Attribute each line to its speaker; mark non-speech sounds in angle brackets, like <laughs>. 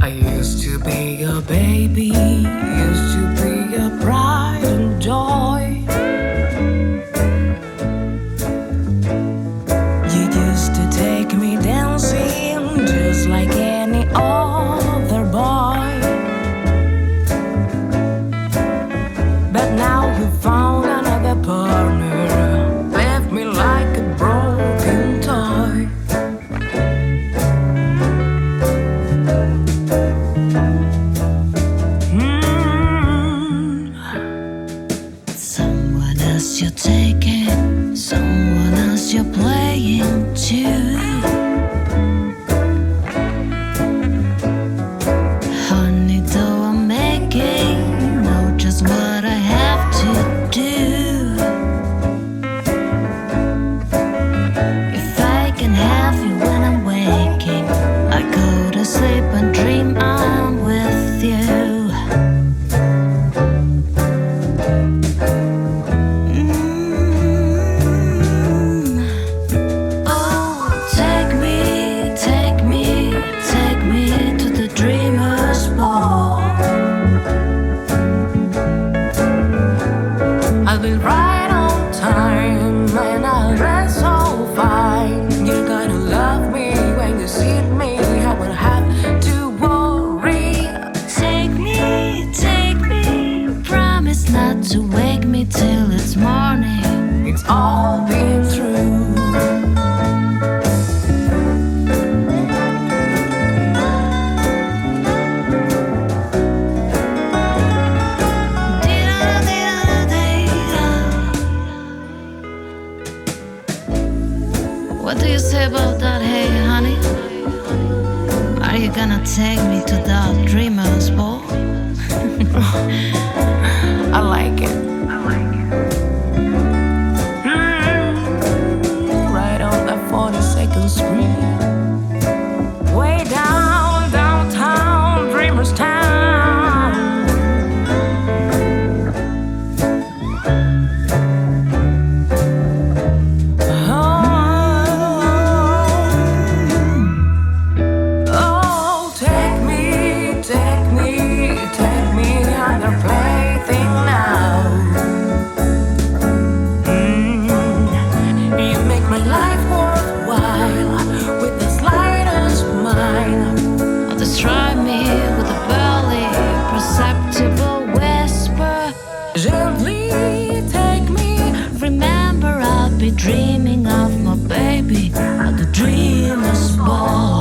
Speaker 1: I used to be a baby, used to be a pride and joy. You used to take me dancing just like.
Speaker 2: You're playing
Speaker 1: Right on time and I'll dress so fine. You're gonna love me when you see me. I won't have to worry.
Speaker 2: Take me, take me. Promise not to wake me till it's morning.
Speaker 1: It's all been
Speaker 2: What do you say about that, hey honey? Are you gonna take me to that dreamer's ball? <laughs>
Speaker 1: I like it. Try me with
Speaker 2: a barely perceptible whisper.
Speaker 1: Gently take me.
Speaker 2: Remember, I'll be dreaming of my baby at the dreamer's ball.